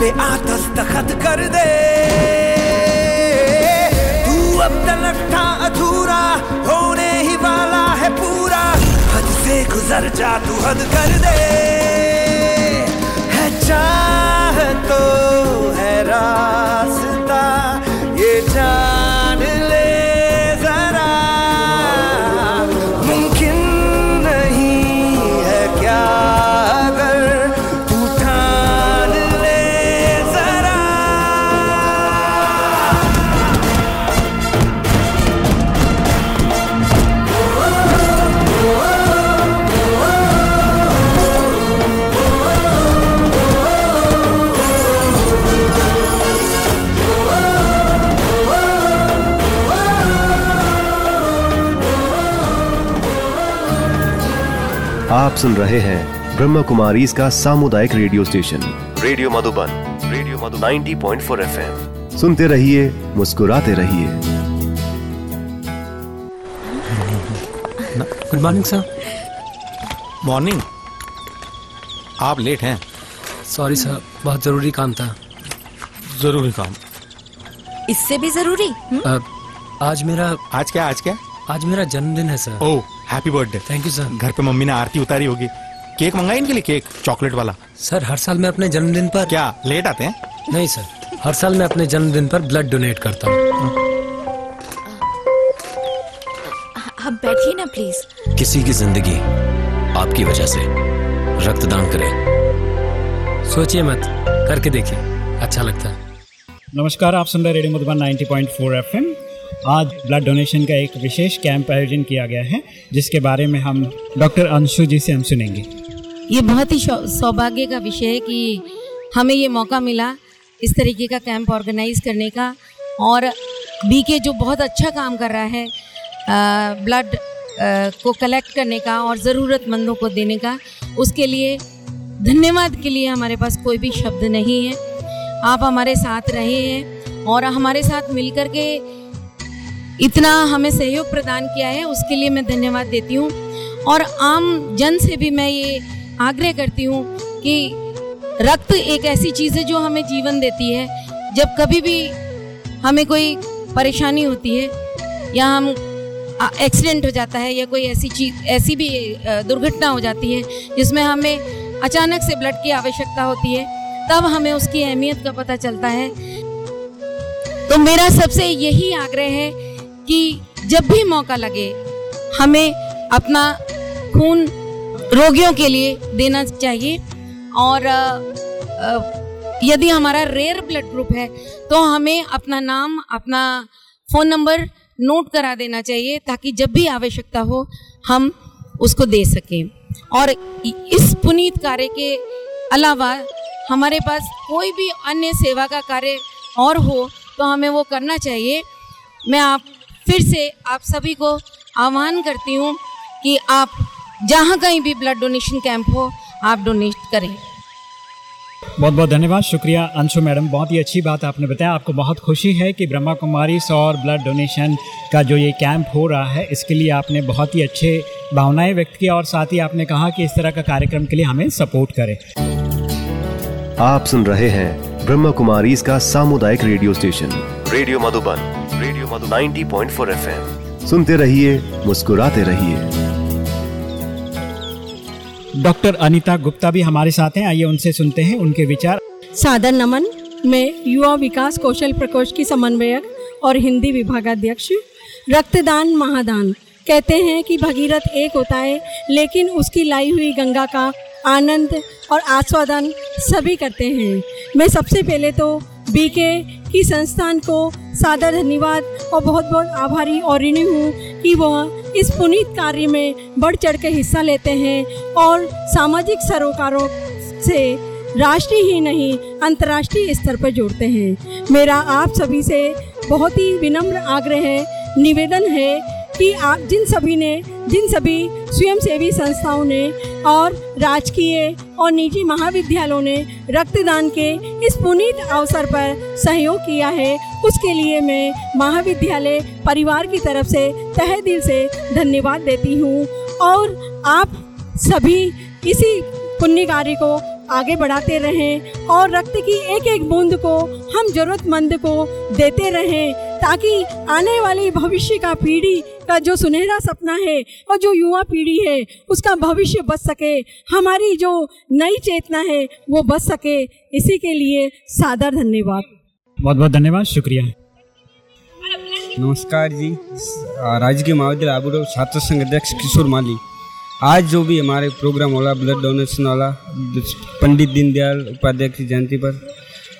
पे आ दस्तखत कर दे। तू अब तलक था अधूरा, होने ही वाला है पूरा। हद से गुजर जा तू हद कर दे। सुन रहे हैं ब्रह्म कुमारी इसका सामुदायिक radio station. Radio Madhuban radio Madhu 90.4 point सुनते रहिए मुस्कुराते रहिए। Good morning sir. मॉर्निंग। आप लेट हैं। सॉरी सर बहुत ज़रूरी काम था। ज़रूरी काम। इससे भी ज़रूरी? हम्म? आज मेरा आज क्या आज क्या? आज मेरा जन्मदिन है sir. Oh happy birthday thank you sir घर पे मम्मी ने आरती उतारी होगी। केक मंगाई इनके लिए केक? चॉकलेट वाला। सर हर साल मैं अपने जन्मदिन पर क्या लेट आते हैं? नहीं सर। हर साल मैं अपने जन्मदिन पर ब्लड डोनेट करता हूँ। आप बैठिए ना प्लीज़ किसी की ज़िंदगी आपकी वजह से रक्तदान करें। सोचिए मत करके देखिए। अच्छा लगता है। नमस्कार आप सुन रहे रेडियो मधुबन 90.4 एफएम। आज ब्लड डोनेशन का एक विशेष कैंप आयोजन किया गया है जिसके बारे में हम डॉक्टर अंशु जी से हम सुनेंगे। ये बहुत ही सौभाग्य का विषय है कि हमें ये मौका मिला इस तरीके का कैंप ऑर्गेनाइज करने का और बीके जो बहुत अच्छा काम कर रहा है अ, ब्लड अ, को कलेक्ट करने का और ज़रूरतमंदों को देने का उसके लिए धन्यवाद के लिए हमारे पास कोई भी शब्द नहीं है। आप हमारे साथ रहे हैं और हमारे साथ मिलकर के इतना हमें सहयोग प्रदान किया है, उसके लिए मैं धन्यवाद देती हूँ। और आम जन से भी मैं ये आग्रह करती हूँ कि रक्त एक ऐसी चीज़ है जो हमें जीवन देती है। जब कभी भी हमें कोई परेशानी होती है, या हम एक्सीडेंट हो जाता है, या कोई ऐसी चीज़, ऐसी भी दुर्घटना हो जाती है, जिसमें हमें अचानक से ब्लड की आवश्यकता होती है, तब हमें उसकी अहमियत का पता चलता है। तो मेरा सबसे यही आग्रह है कि जब भी मौका लगे, हमें अपना खून रोगियों के लिए देना चाहिए। और यदि हमारा रेयर ब्लड ग्रुप है तो हमें अपना नाम, अपना फ़ोन नंबर नोट करा देना चाहिए, ताकि जब भी आवश्यकता हो, हम उसको दे सकें। और इस पुनीत कार्य के अलावा हमारे पास कोई भी अन्य सेवा का कार्य और हो तो हमें वो करना चाहिए। मैं आप फिर से आप सभी को आह्वान करती हूँ कि आप जहाँ कहीं भी ब्लड डोनेशन कैंप हो आप डोनेट करें। बहुत बहुत धन्यवाद। शुक्रिया अंशु मैडम बहुत ही अच्छी बात आपने बताया। आपको बहुत खुशी है कि ब्रह्मा कुमारी सौर ब्लड डोनेशन का जो ये कैंप हो रहा है इसके लिए आपने बहुत ही अच्छे भावनाएँ व्यक्त की और साथ ही आपने कहा कि इस तरह का कार्यक्रम के लिए हमें सपोर्ट करें। आप सुन रहे हैं ब्रह्म कुमारी इसका सामुदायिक radio station. Radio Madhuban radio Madhu 90.4 point सुनते रहिए मुस्कुराते रहिए। डॉक्टर अनीता गुप्ता भी हमारे साथ हैं। आइए उनसे सुनते हैं उनके विचार। सादर नमन मैं युवा विकास कौशल प्रकोष्ठ की समन्वयक और हिंदी विभागाध्यक्ष रक्तदान महादान। कहते हैं कि भगीरथ एक होता है लेकिन उसकी लाई हुई गंगा का आनंद और आस्वादन सभी करते हैं। मैं सबसे पहले तो बीके की संस्थान को सादर धन्यवाद और बहुत बहुत आभारी और ऋणी हूँ कि वह इस पुनीत कार्य में बढ़ चढ़ के हिस्सा लेते हैं और सामाजिक सरोकारों से राष्ट्रीय ही नहीं, अंतर्राष्ट्रीय स्तर पर जोड़ते हैं। मेरा आप सभी से बहुत ही विनम्र आग्रह है, निवेदन है कि आप जिन सभी ने, जिन सभी स्वयंसेवी संस्थाओं ने और राजकीय और निजी महाविद्यालयों ने रक्तदान के इस पुनीत अवसर पर सहयोग किया है, उसके लिए मैं महाविद्यालय परिवार की तरफ़ से तहे दिल से धन्यवाद देती हूँ और आप सभी इसी पुण्य कार्य को आगे बढ़ाते रहें और रक्त की एक एक बूंद को, हम जरूरतमंद को देते रहें ताकि आने वाली भविष्य का पीढ़ी का जो सुनहरा सपना है और जो युवा पीढ़ी है उसका भविष्य बच सके। हमारी जो नई चेतना है वो बच सके। इसी के लिए सादर धन्यवाद। बहुत बहुत धन्यवाद शुक्रिया। नमस्कार जी। राजकीय महाविद्यालय आबू छात्र संघ अध्यक्ष किशोर माली। आज जो भी हमारे प्रोग्राम वाला ब्लड डोनेशन वाला पंडित दीनदयाल उपाध्याय की जयंती पर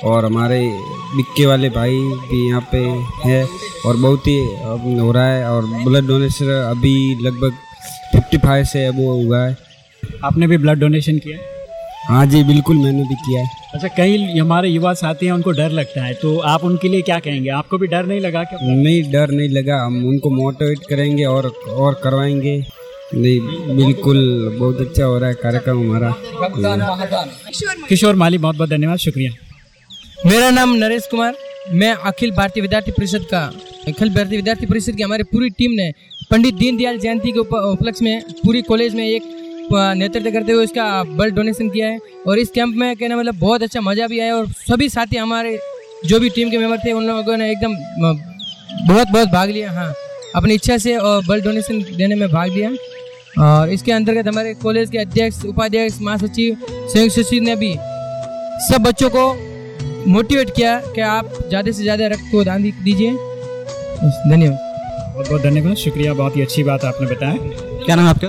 और हमारे बिक्के वाले भाई भी यहाँ पे है और बहुत ही हो रहा है और ब्लड डोनेशन अभी लगभग फिफ्टी फाइव से अब वो हुआ है। आपने भी ब्लड डोनेशन किया हाँ? जी बिल्कुल मैंने भी किया है। अच्छा कई हमारे युवा साथी हैं उनको डर लगता है तो आप उनके लिए क्या कहेंगे? आपको भी डर नहीं लगा क्या? नहीं डर नहीं लगा। हम उनको मोटिवेट करेंगे और और करवाएँगे। नहीं बिल्कुल बहुत अच्छा हो रहा है कार्यक्रम हमारा। किशोर माली बहुत बहुत धन्यवाद शुक्रिया। मेरा नाम नरेश कुमार। मैं अखिल भारतीय विद्यार्थी परिषद का अखिल भारतीय विद्यार्थी परिषद की हमारी पूरी टीम ने पंडित दीनदयाल जयंती के उपलक्ष्य में पूरी कॉलेज में एक नेतृत्व करते हुए इसका ब्लड डोनेशन किया है और इस कैंप में कहना मतलब बहुत अच्छा मज़ा भी आया और सभी साथी हमारे जो भी टीम के मेंबर थे उन लोगों ने एकदम बहुत बहुत भाग लिया। हाँ अपनी इच्छा से और ब्लड डोनेशन देने में भाग लिया। और इसके अंतर्गत हमारे कॉलेज के अध्यक्ष, उपाध्यक्ष, महासचिव संयुक्त सचिव ने भी सब बच्चों को मोटिवेट किया कि आप ज़्यादा से ज़्यादा रक्त को दान दीजिए। धन्यवाद। बहुत बहुत धन्यवाद। शुक्रिया बहुत ही अच्छी बात आपने बताया। क्या नाम है आपका?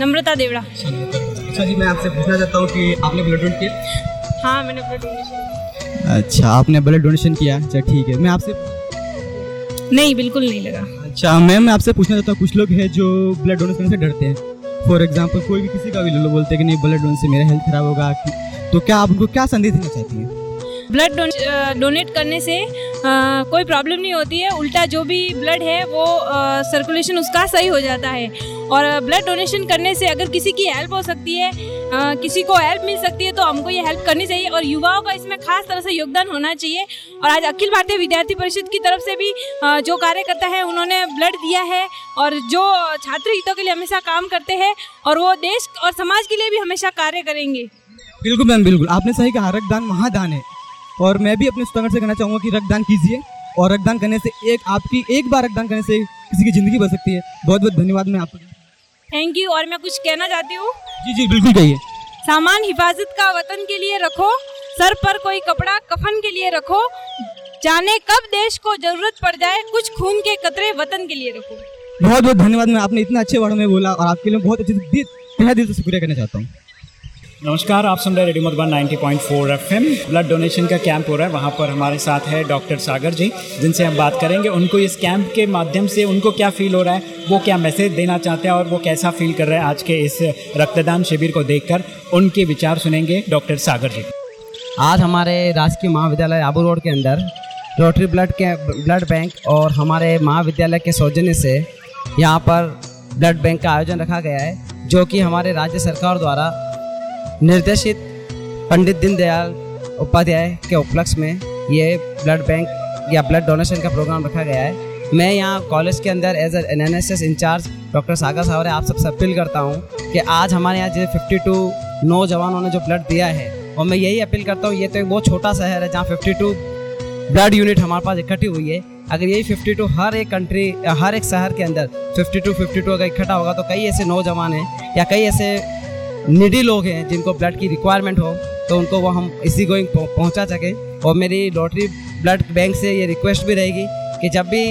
नम्रता देवड़ा। अच्छा जी मैं आपसे पूछना चाहता हूँ कि आपने ब्लड डोनेट किया? हाँ मैंने ब्लड डोनेशन अच्छा आपने ब्लड डोनेशन किया? अच्छा ठीक है। मैं आपसे नहीं बिल्कुल नहीं लगा। अच्छा मैम मैं आपसे पूछना चाहता हूँ कुछ लोग हैं जो ब्लड डोनेशन से डरते हैं। फॉर एग्ज़ाम्पल कोई भी किसी का भी लोग बोलते हैं कि नहीं ब्लड डोनेशन से मेरा हेल्थ खराब होगा तो क्या आप उनको क्या संदेश देना चाहती हैं? ब्लड डोनेट करने से आ, कोई प्रॉब्लम नहीं होती है। उल्टा जो भी ब्लड है वो सर्कुलेशन उसका सही हो जाता है। और ब्लड डोनेशन करने से अगर किसी की हेल्प हो सकती है आ, किसी को हेल्प मिल सकती है तो हमको ये हेल्प करनी चाहिए। और युवाओं का इसमें खास तरह से योगदान होना चाहिए। और आज अखिल भारतीय विद्यार्थी परिषद की तरफ़ से भी जो कार्यकर्ता है उन्होंने ब्लड दिया है। और जो छात्र हितों के लिए हमेशा काम करते हैं और वो देश और समाज के लिए भी हमेशा कार्य करेंगे। बिल्कुल मैम बिल्कुल। आपने सही कहा रक्तदान महादान है। और मैं भी अपने स्टूडेंट से कहना चाहूँगा कि रक्तदान कीजिए। और रक्तदान करने से एक आपकी एक बार रक्तदान करने से किसी की ज़िंदगी बच सकती है। बहुत बहुत धन्यवाद मैं आपको। थैंक यू और मैं कुछ कहना चाहती हूँ। जी जी बिल्कुल कहिए। सामान हिफाजत का वतन के लिए रखो सर पर कोई कपड़ा कफन के लिए रखो जाने कब देश को ज़रूरत पड़ जाए कुछ खून के कतरे वतन के लिए रखो। बहुत बहुत धन्यवाद मैं आपने इतना अच्छे वर्ड में बोला और आपके लिए बहुत अच्छे तहे दिल से शुक्रिया करना चाहता हूँ। नमस्कार, आप सुन रहे radio Madhuban 90.4 FM. Blood donation का कैंप हो रहा है, वहाँ पर हमारे साथ है डॉक्टर सागर जी, जिनसे हम बात करेंगे। उनको इस कैंप के माध्यम से उनको क्या फील हो रहा है, वो क्या मैसेज देना चाहते हैं और वो कैसा फील कर रहे हैं आज के इस रक्तदान शिविर को देखकर, उनके विचार सुनेंगे डॉक्टर सागर जी। आज हमारे राजकीय महाविद्यालय आबू रोड के अंदर रोटरी ब्लड के, ब्लड बैंक और हमारे महाविद्यालय के सौजन्य से यहाँ पर ब्लड बैंक का आयोजन रखा गया है, जो कि हमारे राज्य सरकार द्वारा निर्देशित पंडित दीनदयाल उपाध्याय के उपलक्ष्य में ये ब्लड बैंक या ब्लड डोनेशन का प्रोग्राम रखा गया है। मैं यहाँ कॉलेज के अंदर as N N S S incharge doctor Sagar Savare आप सबसे अपील करता हूँ कि आज हमारे यहाँ जो फिफ्टी टू नौजवानों ने जो ब्लड दिया है, और मैं यही अपील करता हूँ, ये तो एक बहुत छोटा शहर है जहाँ फिफ्टी टू ब्लड यूनिट हमारे पास इकट्ठी हुई है। अगर यही फिफ्टी टू हर एक कंट्री हर एक शहर के अंदर फिफ्टी टू फिफ्टी टू अगर इकट्ठा होगा तो कई ऐसे नौजवान हैं या कई ऐसे निडी लोग हैं जिनको ब्लड की रिक्वायरमेंट हो तो उनको वो हम इसी गोइंग पहुँचा सकें। और मेरी लॉटरी ब्लड बैंक से ये रिक्वेस्ट भी रहेगी कि जब भी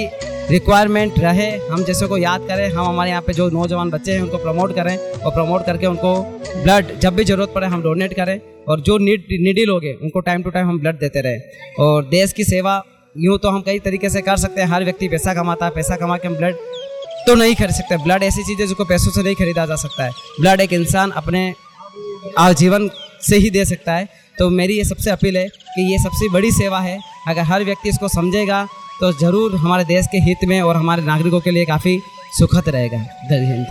रिक्वायरमेंट रहे, हम जैसे को याद करें, हम हमारे यहाँ पे जो नौजवान बच्चे हैं, उनको प्रमोट करें और प्रमोट करके उनको ब्लड जब भी ज़रूरत पड़े, हम डोनेट करें। और जो नीड, नीडी लोग हैं, उनको टाइम टू टाइम हम ब्लड देते रहें। और देश की सेवा, यूँ तो हम कई तरीके से कर सकते हैं, हर व्यक्ति पैसा कमाता है, पैसा कमा के हम ब्लड तो नहीं खरीद सकते। ब्लड ऐसी चीज़ है जिसको पैसों से नहीं खरीदा जा सकता है। ब्लड एक इंसान अपने आजीवन से ही दे सकता है। तो मेरी ये सबसे अपील है कि ये सबसे बड़ी सेवा है। अगर हर व्यक्ति इसको समझेगा तो ज़रूर हमारे देश के हित में और हमारे नागरिकों के लिए काफ़ी सुखद रहेगा। हिंद।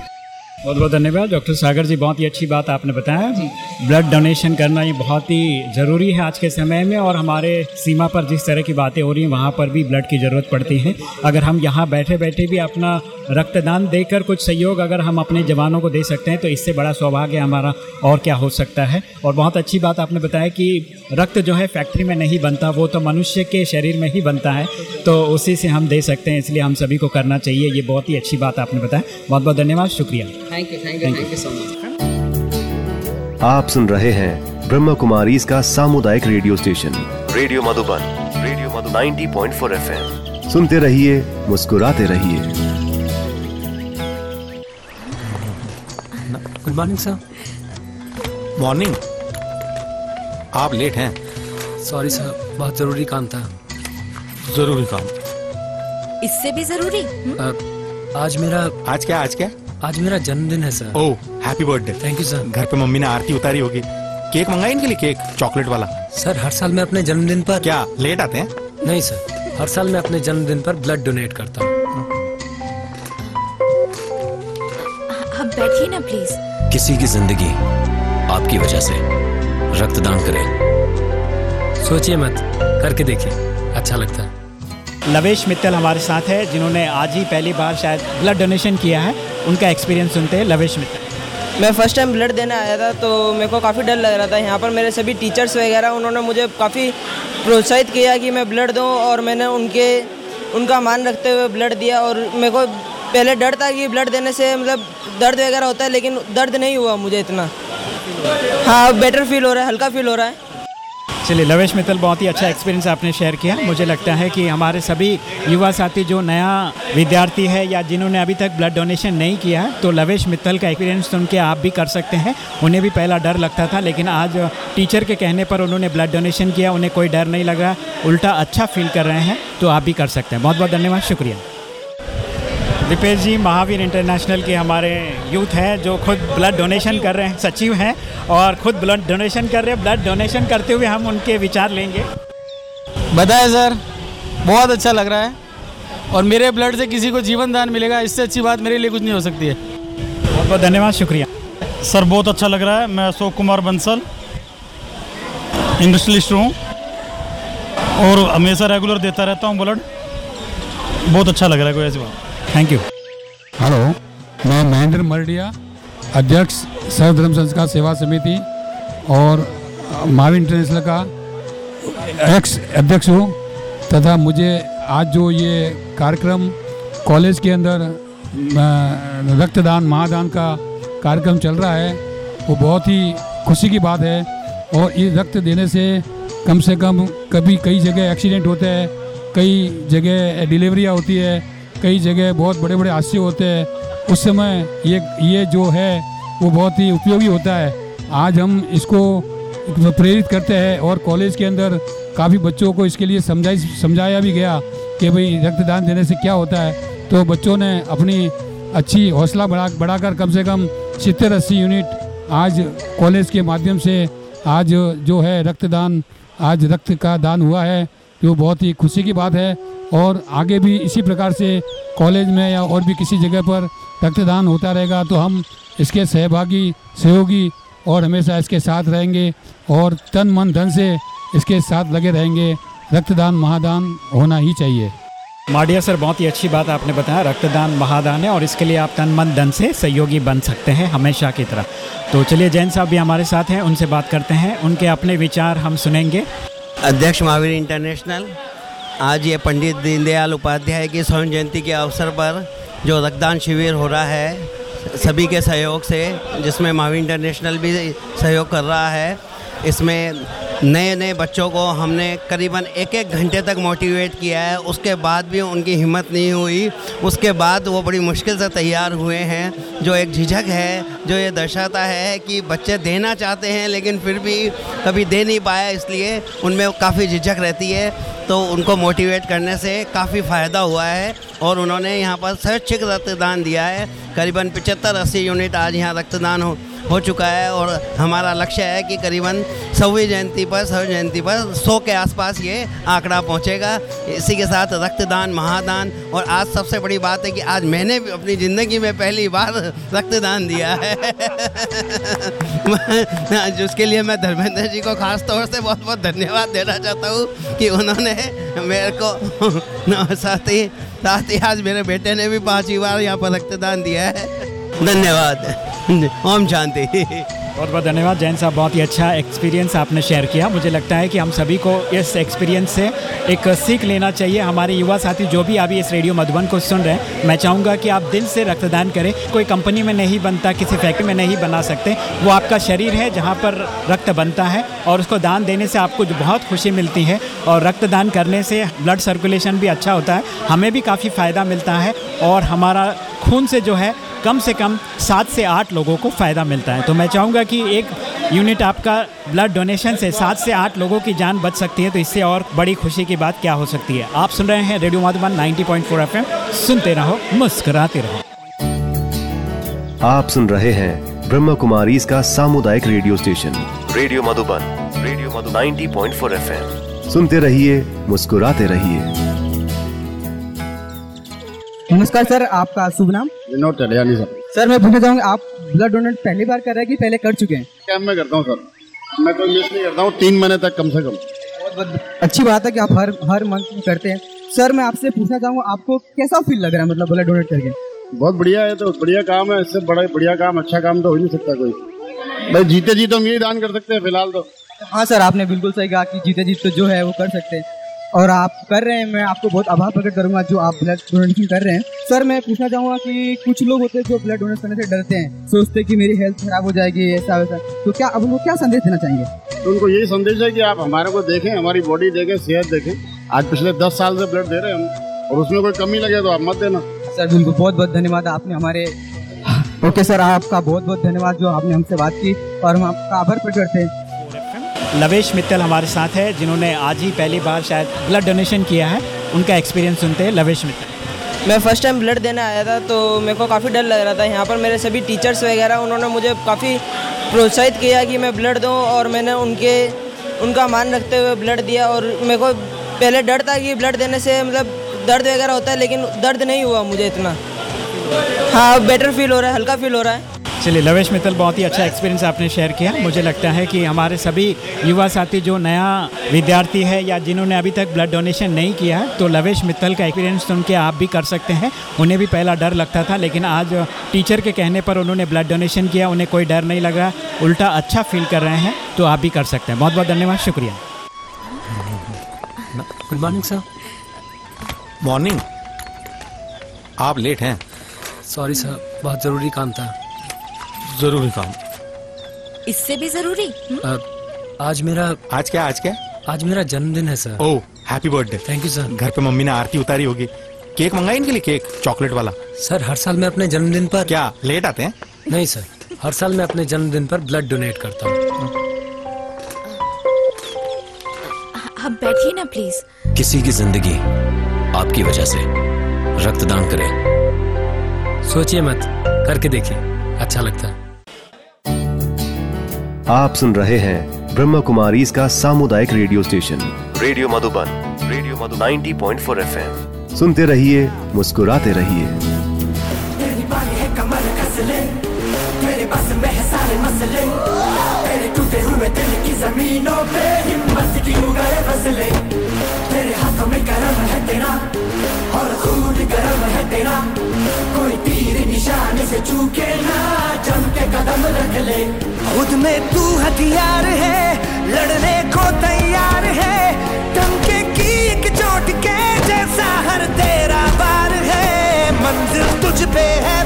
बहुत बहुत धन्यवाद। डॉक्टर सागर जी, बहुत ही अच्छी बात आपने बताया। ब्लड डोनेशन करना ये बहुत ही ज़रूरी है आज के समय में और हमारे सीमा पर जिस तरह की बातें हो रही हैं, वहाँ पर भी ब्लड की ज़रूरत पड़ती है। अगर हम यहाँ बैठे बैठे भी अपना रक्तदान देकर कुछ सहयोग अगर हम अपने जवानों को दे सकते हैं तो इससे बड़ा सौभाग्य हमारा और क्या हो सकता है। और बहुत अच्छी बात आपने बताया कि रक्त जो है फैक्ट्री में नहीं बनता, वो तो मनुष्य के शरीर में ही बनता है तो उसी से हम दे सकते हैं, इसलिए हम सभी को करना चाहिए। ये बहुत ही अच्छी बात आपने बताया। बहुत बहुत धन्यवाद, शुक्रिया। Thank you thank you thank you so much आप सुन रहे हैं ब्रह्म कुमारी इसका सामुदायिक radio station radio Madhuban radio Madhu 90.4 FM. सुनते रहिए मुस्कुराते रहिए। Good morning sir. मॉर्निंग। आप लेट हैं। सॉरी सर बहुत ज़रूरी काम था। ज़रूरी काम। इससे भी ज़रूरी? अ, आज मेरा आज क्या आज क्या? आज मेरा जन्मदिन है sir oh happy birthday thank you sir घर पे मम्मी ने आरती उतारी होगी। केक मंगाई इनके लिए केक? चॉकलेट वाला। सर हर साल मैं अपने जन्मदिन पर क्या लेट आते हैं? नहीं सर हर साल मैं अपने जन्मदिन पर ब्लड डोनेट करता हूँ। आप बैठिए ना प्लीज़ किसी की ज़िंदगी आपकी वजह से रक्तदान करें। सोचिए मत करके देखिए। अच्छा लगता है। लवेश मित्तल हमारे साथ है जिन्होंने आज ही पहली बार शायद ब्लड डोनेशन किया है। उनका एक्सपीरियंस सुनते हैं लवेश मित्तल। मैं फ़र्स्ट टाइम ब्लड देने आया था तो मेरे को काफ़ी डर लग रहा था। यहाँ पर मेरे सभी टीचर्स वगैरह, उन्होंने मुझे काफ़ी प्रोत्साहित किया कि मैं ब्लड दूँ और मैंने उनके, उनका मान रखते हुए ब्लड दिया और मेरे को पहले डर था कि ब्लड देने से मतलब दर्द वगैरह होता है, लेकिन दर्द नहीं हुआ मुझे इतना। हाँ बेटर फील हो रहा है, हल्का फील हो रहा है। चलिए, लवेश मित्तल, बहुत ही अच्छा एक्सपीरियंस आपने शेयर किया। मुझे लगता है कि हमारे सभी युवा साथी, जो नया विद्यार्थी है या जिन्होंने अभी तक ब्लड डोनेशन नहीं किया है तो लवेश मित्तल का एक्सपीरियंस सुन के आप भी कर सकते हैं। उन्हें भी पहला डर लगता था, लेकिन आज टीचर के कहने पर उन्होंने ब्लड डोनेशन किया। उन्हें कोई डर नहीं लगा उल्टा अच्छा फील कर रहे हैं तो आप भी कर सकते हैं। बहुत बहुत धन्यवाद, शुक्रिया। दीपेश जी महावीर इंटरनेशनल के हमारे यूथ हैं जो खुद ब्लड डोनेशन कर रहे हैं सचिव हैं और खुद ब्लड डोनेशन कर रहे हैं। ब्लड डोनेशन करते हुए हम उनके विचार लेंगे। बताए सर बहुत अच्छा लग रहा है और मेरे ब्लड से किसी को जीवन दान मिलेगा इससे अच्छी बात मेरे लिए कुछ नहीं हो सकती है। बहुत बहुत धन्यवाद शुक्रिया। सर बहुत अच्छा लग रहा है। मैं अशोक कुमार बंसल इंडस्ट्रियलिस्ट हूँ और हमेशा रेगुलर देता रहता हूँ ब्लड बहुत अच्छा लग रहा है कोई ऐसी बात थैंक यू हेलो मैं महेंद्र मरडिया, अध्यक्ष सर्वधर्म संस्कार सेवा समिति और महावीर इंटरनेशनल का एक्स अध्यक्ष हूँ तथा मुझे आज जो ये कार्यक्रम कॉलेज के अंदर रक्तदान, महादान का कार्यक्रम चल रहा है, वो बहुत ही खुशी की बात है और ये रक्त देने से कम से कम कभी कई जगह एक्सीडेंट होते हैं, कई जगह डिलीवरियाँ होती है कई जगह बहुत बड़े बड़े हादसे होते हैं। उस समय ये ये जो है, वो बहुत ही उपयोगी होता है। आज हम इसको प्रेरित करते हैं और कॉलेज के अंदर काफ़ी बच्चों को इसके लिए समझाई, समझाया भी गया कि भाई रक्तदान देने से क्या होता है। तो बच्चों ने अपनी अच्छी हौसला बढ़ा, बढ़ाकर कम से कम सितर अस्सी यूनिट आज कॉलेज के माध्यम से आज जो है रक्तदान, आज रक्त का दान हुआ है। जो बहुत ही खुशी की बात है। और आगे भी इसी प्रकार से कॉलेज में या और भी किसी जगह पर रक्तदान होता रहेगा तो हम इसके सहभागी, सहयोगी और हमेशा इसके साथ रहेंगे और तन मन धन से इसके साथ लगे रहेंगे। रक्तदान महादान होना ही चाहिए। माडिया सर, बहुत ही अच्छी बात आपने बताया। रक्तदान महादान है और इसके लिए आप तन मन धन से सहयोगी बन सकते हैं हमेशा की तरह। तो चलिए जैन साहब भी हमारे साथ हैं, उनसे बात करते हैं। उनके अपने विचार हम सुनेंगे। अध्यक्ष महावीर इंटरनेशनल, आज ये पंडित दीनदयाल उपाध्याय की स्वर्ण जयंती के अवसर पर जो रक्तदान शिविर हो रहा है, सभी के सहयोग से, जिसमें महावीर इंटरनेशनल भी सहयोग कर रहा है, इसमें नए नए बच्चों को हमने करीबन एक एक घंटे तक मोटिवेट किया है। उसके बाद भी उनकी हिम्मत नहीं हुई। उसके बाद वो बड़ी मुश्किल से तैयार हुए हैं। जो एक झिझक है, जो ये दर्शाता है कि बच्चे देना चाहते हैं, लेकिन फिर भी कभी दे नहीं पाया, इसलिए उनमें काफ़ी झिझक रहती है। तो उनको मोटिवेट करने से काफ़ी फ़ायदा हुआ है और उन्होंने यहाँ पर स्वैच्छिक रक्तदान दिया है। करीबन पचहत्तर अस्सी यूनिट आज यहाँ रक्तदान हो हो चुका है और हमारा लक्ष्य है कि करीबन सौवीं जयंती पर सौ जयंती पर सौ के आसपास ये आंकड़ा पहुंचेगा। इसी के साथ रक्तदान, महादान और आज सबसे बड़ी बात है कि आज मैंने भी अपनी ज़िंदगी में पहली बार रक्तदान दिया है। जिसके लिए मैं धर्मेंद्र जी को खास तौर से बहुत बहुत धन्यवाद देना चाहता हूँ कि उन्होंने मेरे को साथ ही साथ ही आज मेरे बेटे ने भी पांचवी बार यहाँ पर रक्तदान दिया है। धन्यवाद। ओम शांति बहुत बहुत धन्यवाद। जैन साहब, बहुत ही अच्छा एक्सपीरियंस आपने शेयर किया। मुझे लगता है कि हम सभी को इस एक्सपीरियंस से एक सीख लेना चाहिए। हमारे युवा साथी जो भी अभी इस रेडियो मधुबन को सुन रहे हैं, मैं चाहूँगा कि आप दिल से रक्तदान करें। कोई कंपनी में नहीं बनता, किसी फैक्ट्री में नहीं बना सकते। वो आपका शरीर है जहाँ पर रक्त बनता है और उसको दान देने से आपको बहुत खुशी मिलती है और रक्तदान करने से ब्लड सर्कुलेशन भी अच्छा होता है। हमें भी काफ़ी फ़ायदा मिलता है और हमारा खून से जो है कम से कम सात से आठ लोगों को फ़ायदा मिलता है। तो मैं चाहूँगा कि एक यूनिट आपका ब्लड डोनेशन से सात से आठ लोगों की जान बच सकती है तो इससे और बड़ी खुशी की बात क्या हो सकती है? आप सुन रहे हैं रेडियो मधुबन 90.4 एफएम सुनते रहो मुस्कुराते रहो। आप सुन रहे हैं ब्रह्म कुमारी इसका सामुदायिक radio station. Radio Madhuban radio Madhu 90.4 FM सुनते रहिए मुस्कुराते रहिए। नमस्कार सर आपका शुभ नाम? विनोद सर। सर मैं पूछना चाहूँगा आप ब्लड डोनेट पहली बार कर रहे हैं कि पहले कर चुके हैं? कैम में करता हूँ सर? मैं कोई मिस नहीं करता हूँ। तीन महीने तक कम से कम। अच्छी बात है कि आप हर हर मंथ करते हैं। सर मैं आपसे पूछना चाहूँगा आपको कैसा फील लग रहा है मतलब ब्लड डोनेट करके? बहुत बढ़िया है तो बढ़िया काम है इससे बड़ा बढ़िया काम अच्छा काम तो हो नहीं सकता कोई। भाई जीते जी तो हम यही दान कर सकते हैं फ़िलहाल तो। हाँ सर आपने बिल्कुल सही कहा कि जीते जीत तो जो है वो कर सकते हैं। और आप कर रहे हैं मैं आपको बहुत आभार प्रकट करूँगा जो आप ब्लड डोनेशन कर रहे हैं। सर मैं पूछना चाहूँगा कि कुछ लोग होते हैं जो ब्लड डोनेट करने से डरते हैं सोचते हैं कि मेरी हेल्थ खराब हो जाएगी ऐसा वैसा। तो क्या अब उनको क्या संदेश देना चाहेंगे? तो उनको यही संदेश है कि आप हमारे को देखें हमारी बॉडी देखें सेहत देखें। आज पिछले दस साल से ब्लड दे रहे हैं हम और उसमें कोई कमी लगे तो आप मत देना। सर बिल्कुल बहुत बहुत धन्यवाद आपने हमारे ओके सर आपका बहुत बहुत धन्यवाद जो आपने हमसे बात की और हम आपका आभार प्रकट करते हैं। लवेश मित्तल हमारे साथ है, जिन्होंने आज ही पहली बार शायद ब्लड डोनेशन किया है। उनका एक्सपीरियंस सुनते हैं लवेश मित्तल। मैं फ़र्स्ट टाइम ब्लड देने आया था तो मेरे को काफ़ी डर लग रहा था। यहाँ पर मेरे सभी टीचर्स वगैरह, उन्होंने मुझे काफ़ी प्रोत्साहित किया कि मैं ब्लड दूँ, और मैंने उनके, उनका मान रखते हुए ब्लड दिया। और मेरे को पहले डर था कि ब्लड देने से मतलब दर्द वगैरह होता है, लेकिन दर्द नहीं हुआ मुझे इतना। हाँ बेटर फील हो रहा है, हल्का फील हो रहा है। चलिए लवेश मित्तल बहुत ही अच्छा एक्सपीरियंस आपने शेयर किया। मुझे लगता है कि हमारे सभी युवा साथी जो नया विद्यार्थी है या जिन्होंने अभी तक ब्लड डोनेशन नहीं किया है तो लवेश मित्तल का एक्सपीरियंस सुन के आप भी कर सकते हैं। उन्हें भी पहला डर लगता था लेकिन आज टीचर के कहने पर उन्होंने ब्लड डोनेशन किया। उन्हें कोई डर नहीं लग रहा उल्टा अच्छा फील कर रहे हैं तो आप भी कर सकते हैं। बहुत बहुत धन्यवाद शुक्रिया। गुड मॉर्निंग सर मॉर्निंग आप लेट हैं। सॉरी सर बहुत ज़रूरी काम था। ज़रूरी काम। इससे भी ज़रूरी? हम्म? अ, आज मेरा आज क्या आज क्या? आज मेरा जन्मदिन है sir. Oh happy birthday thank you sir घर पे मम्मी ने आरती उतारी होगी। केक मंगाई इनके लिए केक? चॉकलेट वाला। सर हर साल मैं अपने जन्मदिन पर क्या लेट आते हैं? नहीं सर। हर साल मैं अपने जन्मदिन पर ब्लड डोनेट करता हूँ। आप बैठिए ना प्लीज़ किसी की ज़िंदगी आपकी वजह से रक्तदान करें। सोचिए मत करके देखिए। अच्छा लगता है। आप सुन रहे हैं ब्रह्म कुमारी इसका सामुदायिक radio station. Radio Madhuban, radio Madhu 90.4 FM. सुनते रहिए, मुस्कुराते रहिए। तेरी और खून है तीर। निशान से चूके ना, जम के कदम रख ले। खुद में तू हथियार है, लड़ने को तैयार है। टमके की एक चोट के जैसा हर तेरा बार है। मंजिल तुझ पे है